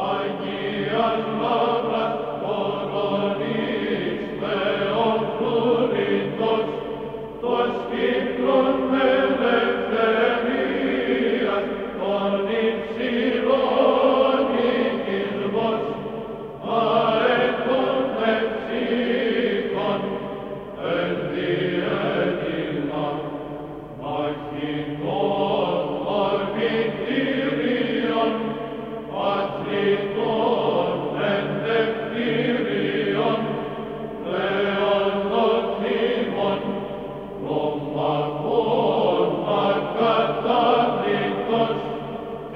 I.